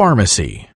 Pharmacy.